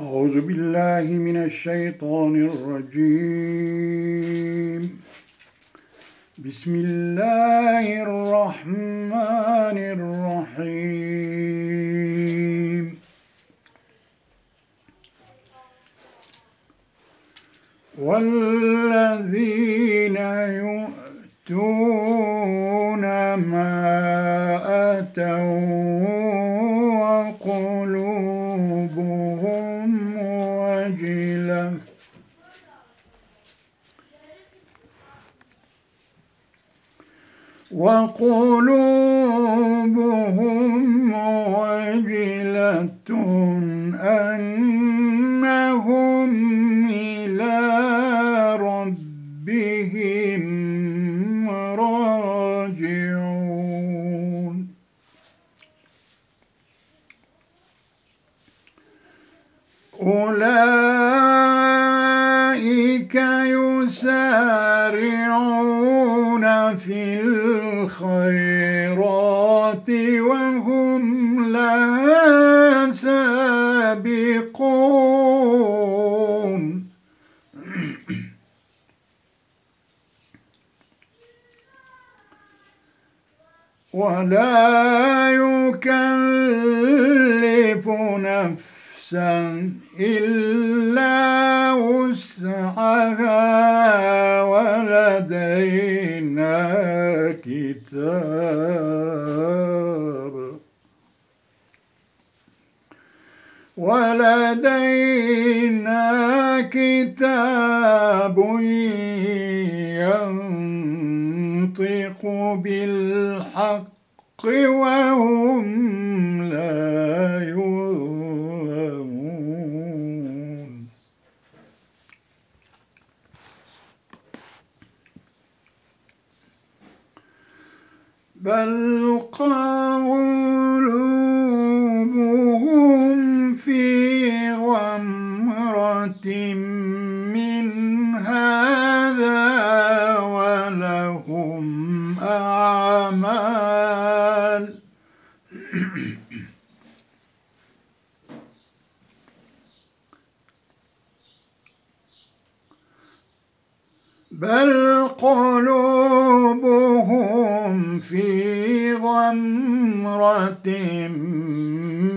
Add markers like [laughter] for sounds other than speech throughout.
أعوذ بالله من الشيطان الرجيم. بسم الله الرحمن الرحيم. والذين يؤتون ما أتوا وقلوبهم وجلة وقلوبهم وجلة أنهم إلى ربهم راجعون. أولئك الخيرات وهم لها سابقون. [clears throat] ولا يكلف نفسا إلا كتاب ولدينا كتاب ينطق بالحق وهم لا يظلمون بل قلوبهم في غمرة من هذا ولهم أعمال بل قلوبهم في غمرة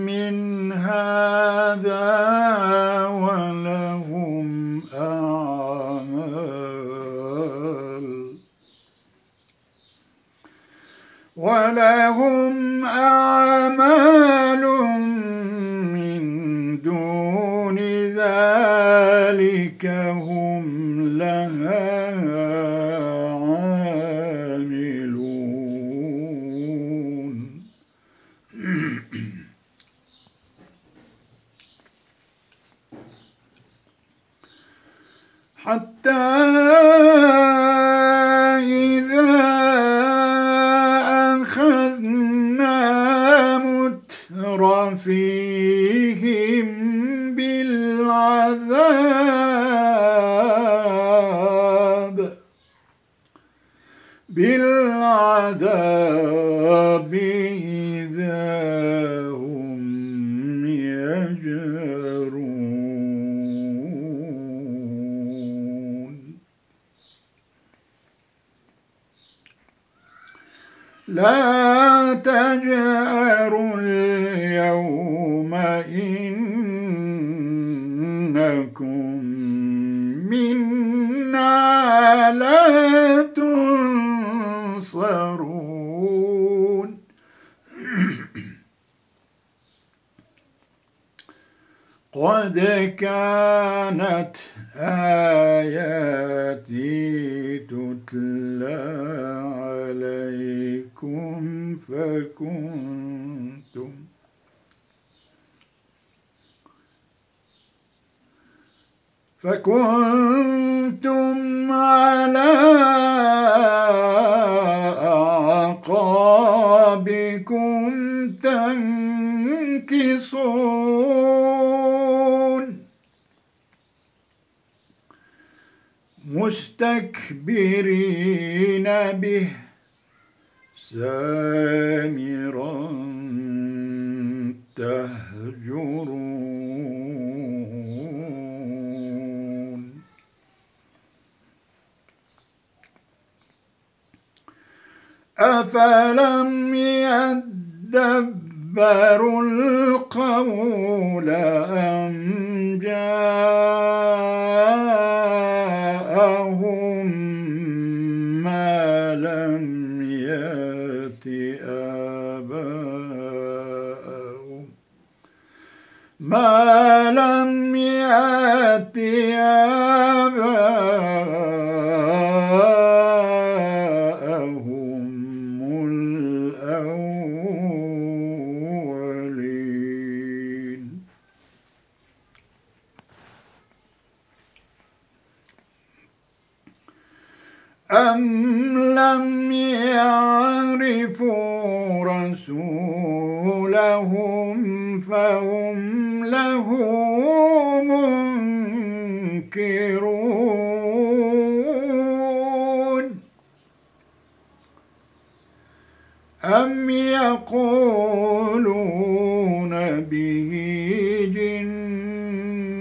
من هذا ولهم أعمال ولهم أعمال من دون ذلك هم منا لا تنصرون. قد كانت آياتي تتلى عليكم فكنتم فكنتم على أعقابكم تنكصون مستكبرين به سامرا تهجرون. أفلم يدبروا القول أم جاءهم ما لم يأت آباءهم فهم له منكرون أم يقولون به جنة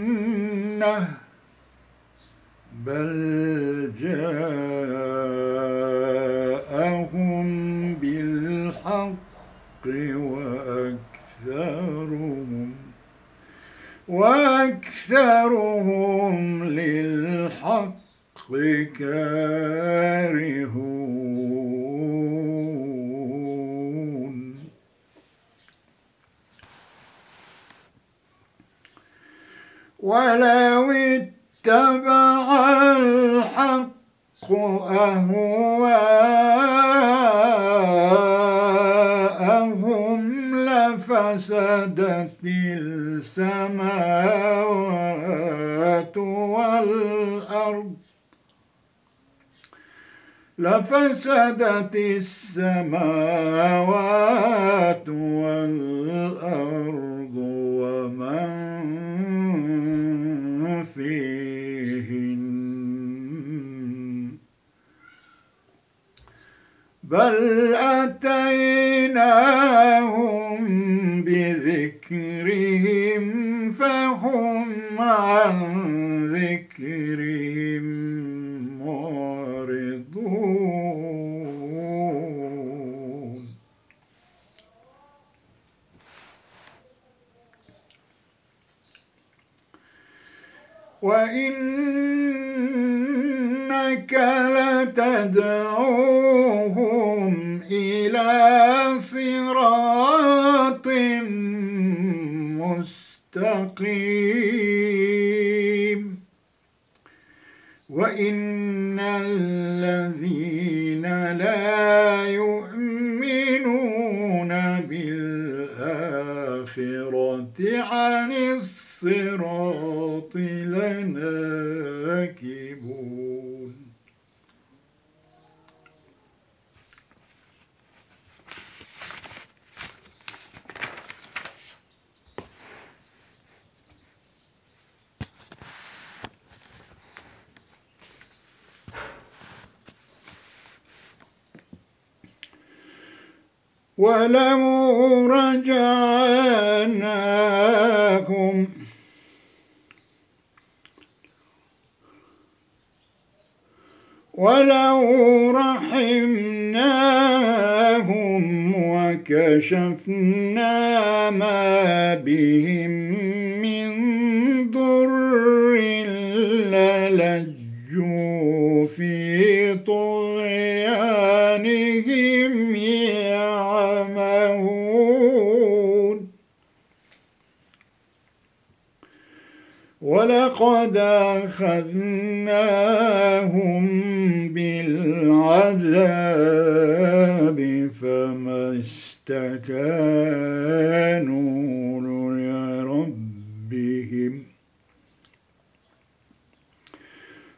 بل جاءهم بالحق وأكثرهم وأكثرهم للحق كارهون. ولو اتبع الحق أهواءهم لفسدت السماوات والأرض. لفسدت السماوات والأرض ومن فيهن. بل أتيناهم بذكرهم فهم عن ذكرهم معرضون. وإنك لتدعوهم إلى صراط مستقيم وإن الذين لا يؤمنون بالآخرة عن الصراط ولو رجعناهم ولو رحمناهم وكشفنا ما بهم من ضر للجوا في طغيانهم ولقد أخذناهم بالعذاب فما استكانوا لربهم.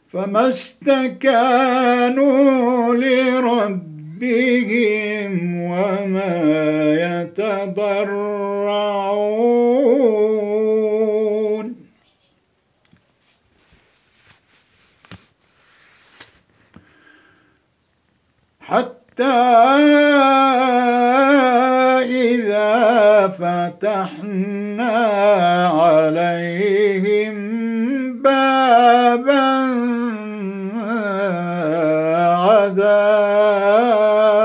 فما استكانوا لربهم وما يتضرعون حتى إذا فتحنا عليهم بابا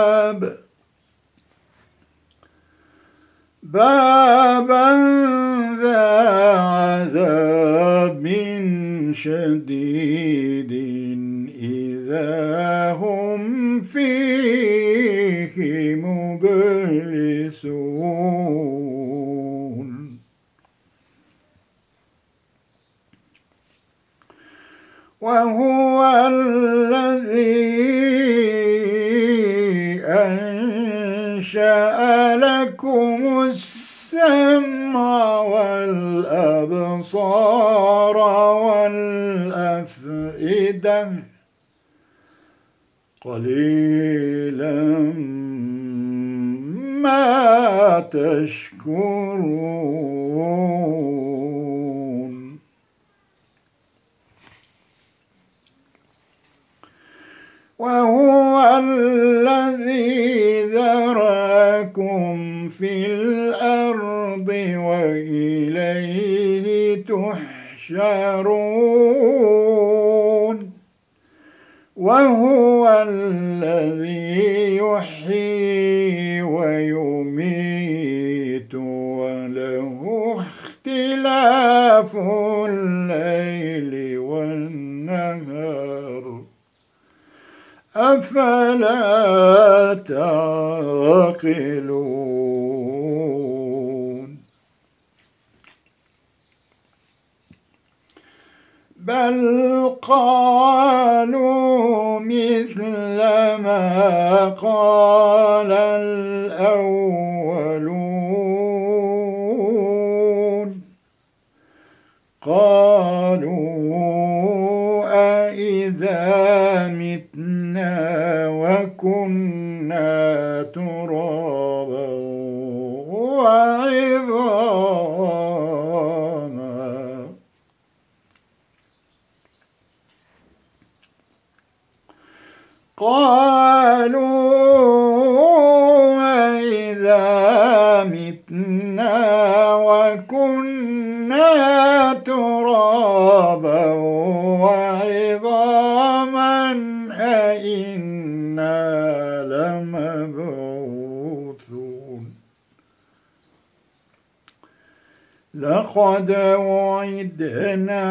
باب بابا ذا عذاب شديد إذا فيه مبلسون وهو الذي أنشأ لكم السمع والأبصار والأفئدة. قليلا ما تشكرون. وهو الذي ذراكم في الأرض وإليه تحشرون. وهو الذي يحيي ويميت وله اختلاف الليل والنهار. أفلا تعقلون؟ بل قالوا مثل ما قال الأولون. قالوا أئذا متنا وكنا ترابا قالوا إذا متنا وكنا ترابا وعظاما أئنا لمبعوثون. لقد وعدنا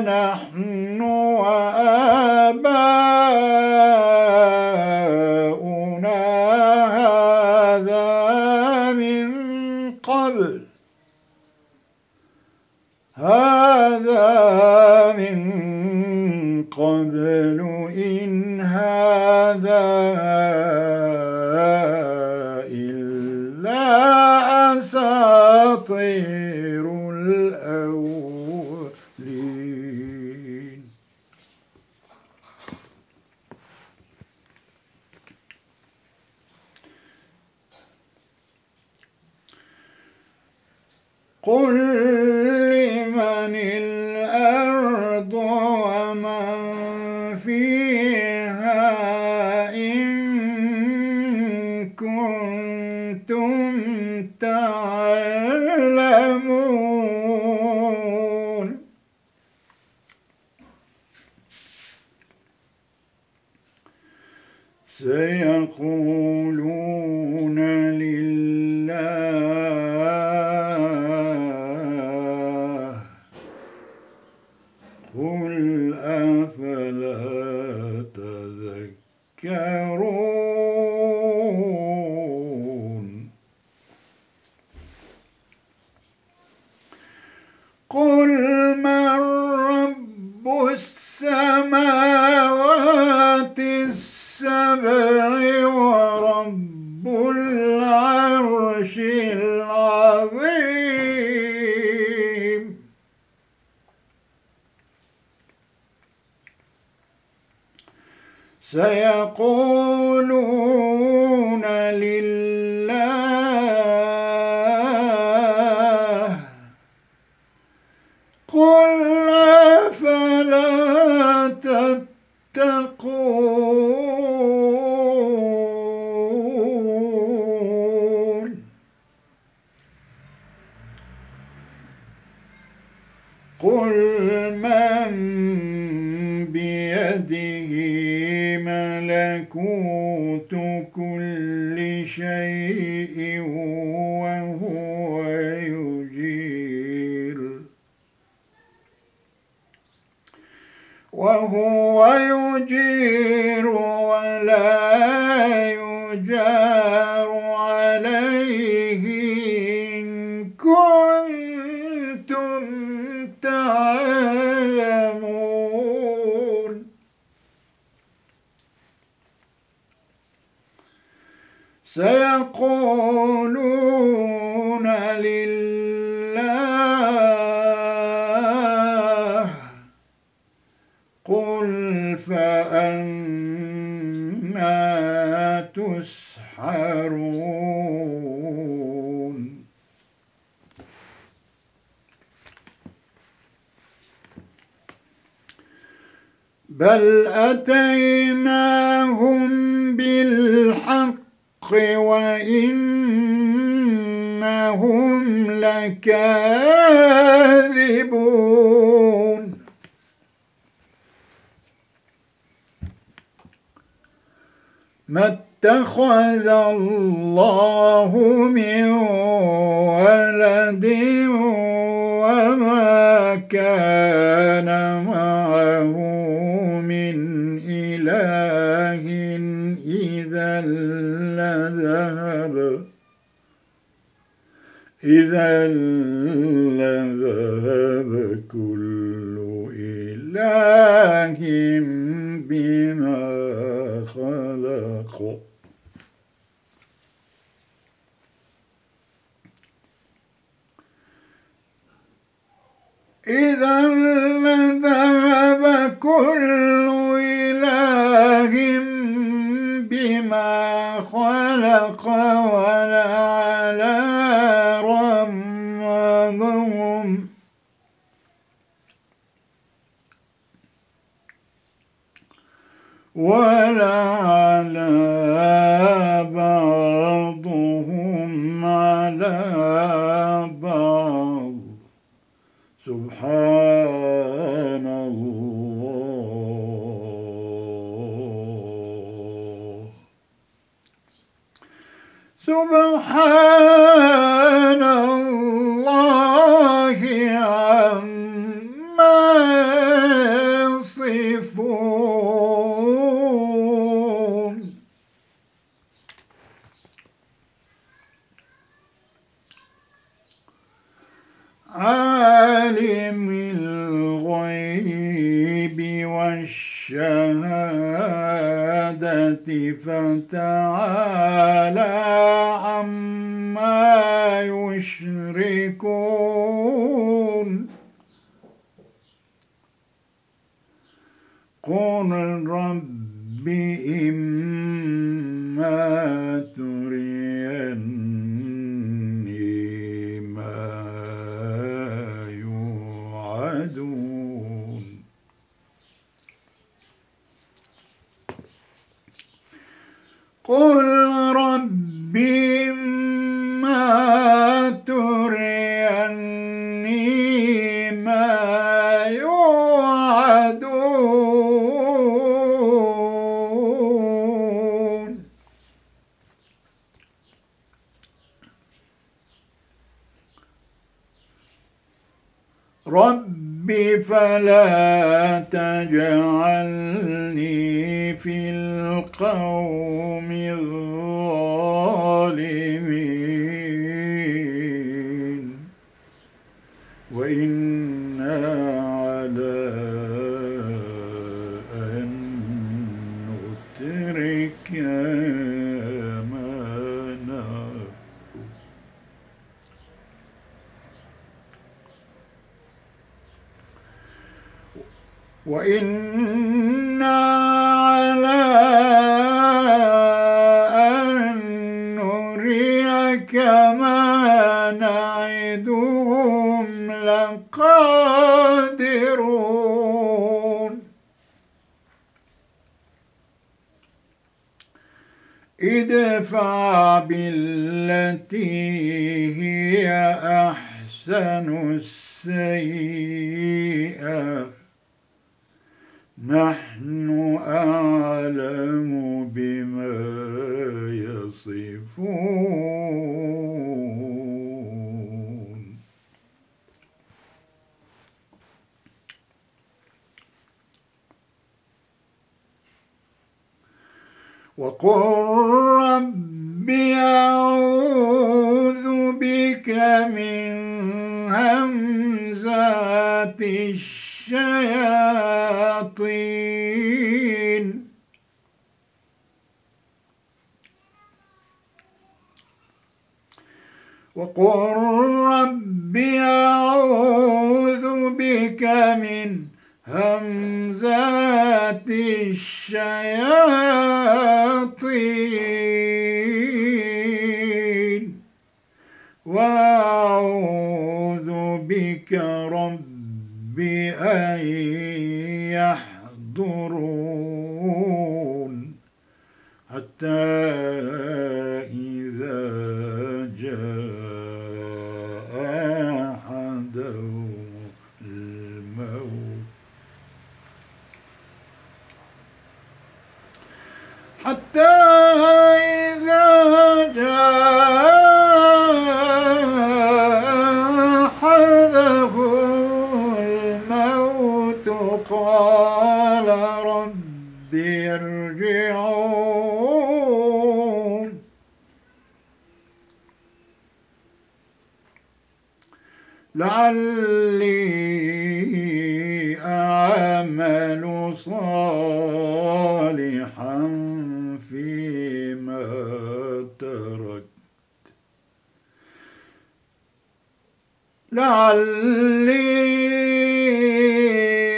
نحن وآباؤنا قبل إن هذا إلا أساطير الأولين. قل العرش العظيم. سيقولون لله شيء وهو يجير. وهو يجير وما كان معه من إله إذا لذهب. إذا لذهب كل إله بما خلق. إذا لذهب كل إله بما خلق ولعلى رمضهم. ولعلى بعضهم على Oh. قل رب إما تريني ما يوعدون. رب فلا أحسن السيئة وقل رب أعوذ بك من همزات الشياطين. وأعوذ بك رب أن يحضرون. حتى لعلي أعمل صالحا فيما تركت. لعلي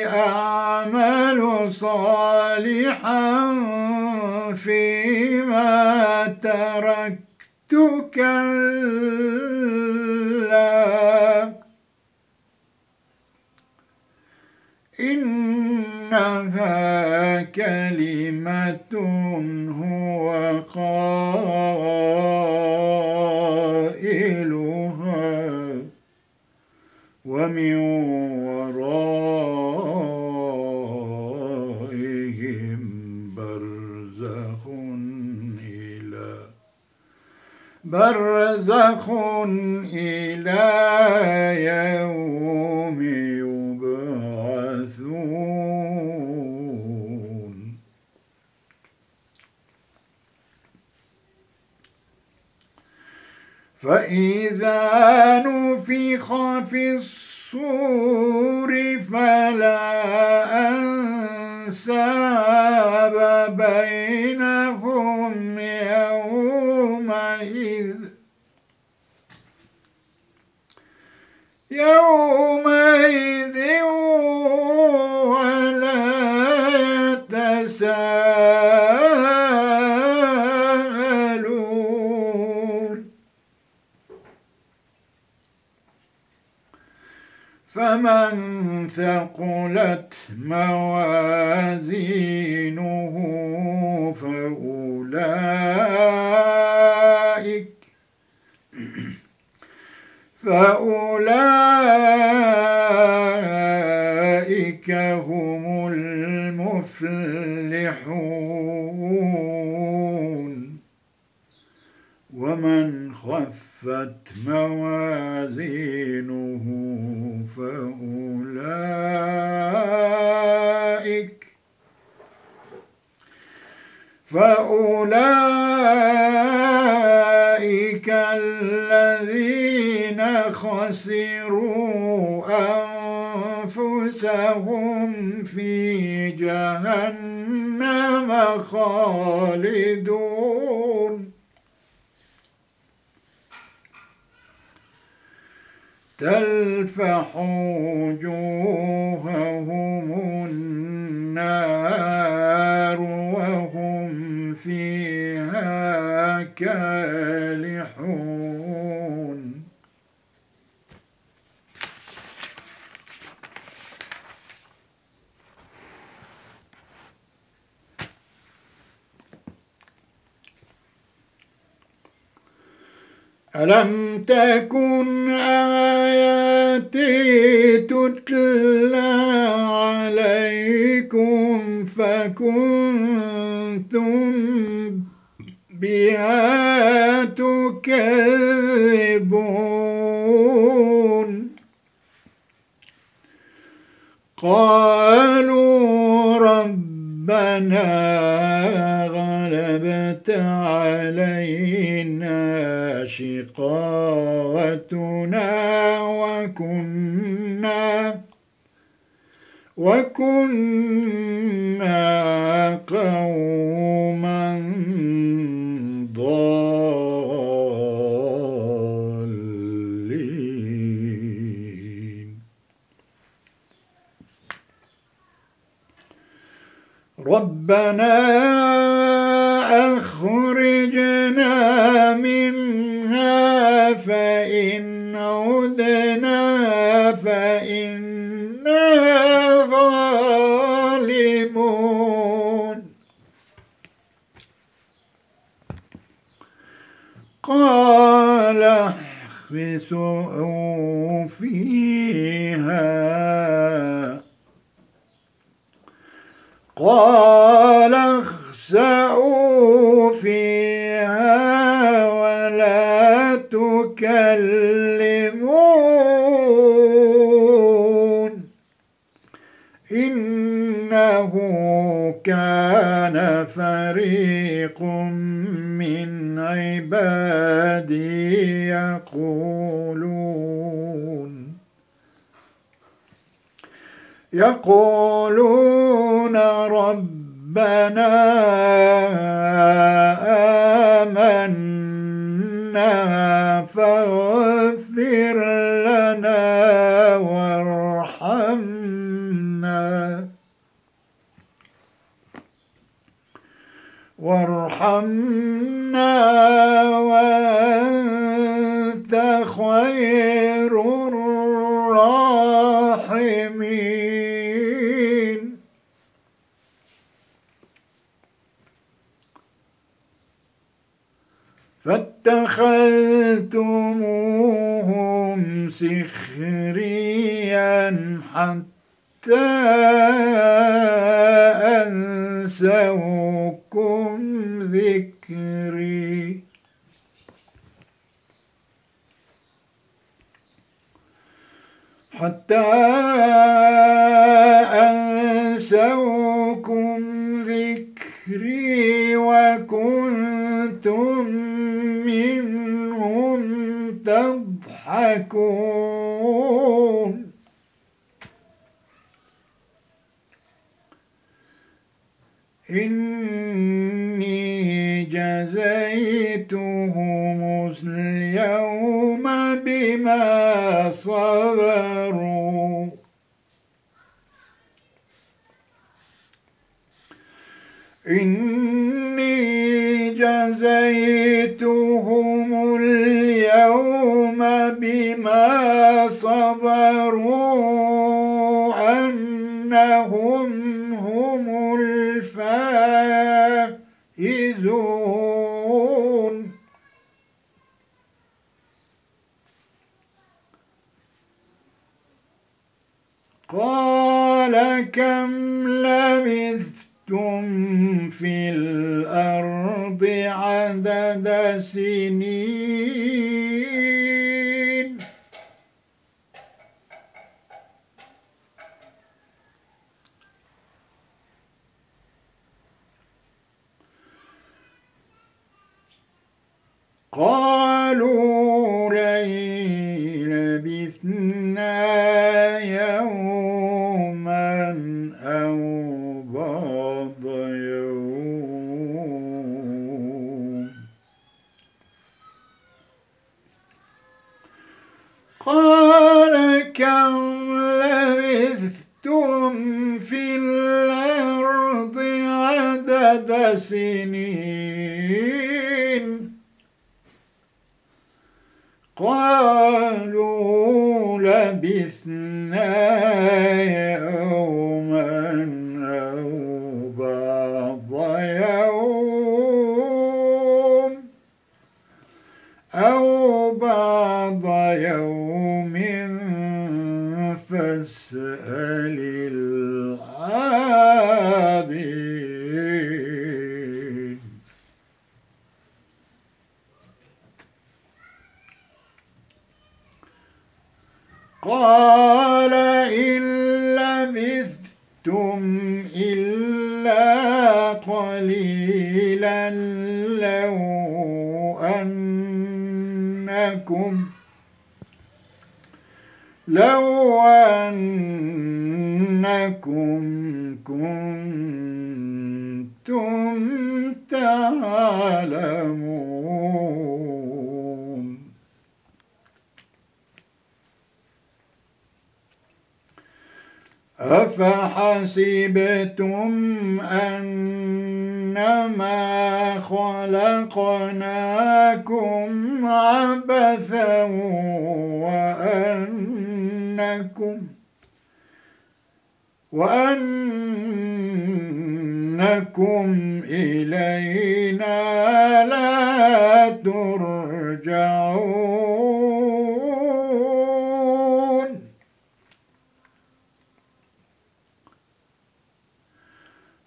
أعمل صالحا فيما تركت كلا إنها كلمة هو قائلها. ومن ورائهم برزخ إلى يوم يبعثون. فإذا نفخ في الصور فلا أنساب بينهم يومئذ. يومئذ فمن ثقلت موازينه فأولئك [clears throat] فأولئك هم المفلحون. ومن خفت موازينه فأولئك فأولئك الذين خسروا أنفسهم في جهنم خالدون. تلفح وجوههم النار وهم فيها كالحون. ألم تكن آياتي تتلى عليكم فكنتم بها تكذبون. قالوا ربنا غلبت علينا شقاوتنا وكنا وكنا قوما ضالين. ربنا أخرجنا منها فإن عدنا فإنا ظالمون. قال احبسوا فيها. قال كان فريق من عبادي يقولون. يقولون ربنا آمنا فاغفر لنا وارحمنا وارحمنا وأنت خير الراحمين فاتخذتموهم سخريا حتى أنسوكم ذكري. حتى أنسوكم ذكري وكنتم منهم تضحكون إني جزيتهم اليوم بما صبروا. إني جزيتهم بما صبروا أنهم هم الفائزون. قال كم لبثتم في الأرض عدد سنين؟ يوم فاسأل العابدين. قال إن لبثتم إلا قليلا لو أنكم لو أنكم كنتم تعلمون. أفحسبتم أنما خلقناكم عبثا وأنكم وأنكم إلينا لا ترجعون.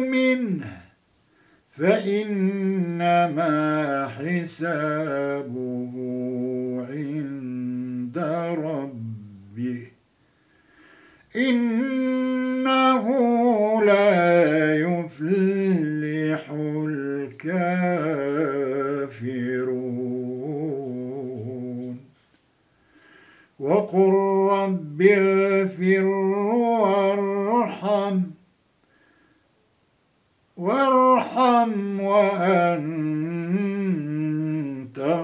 منه فإنما حسابه عند ربه. إنه لا يفلح الكافرون. وقل رب اغفر وارحم. وارحم وأنت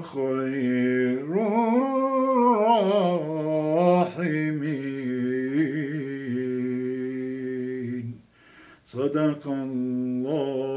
خير الراحمين. صدق الله.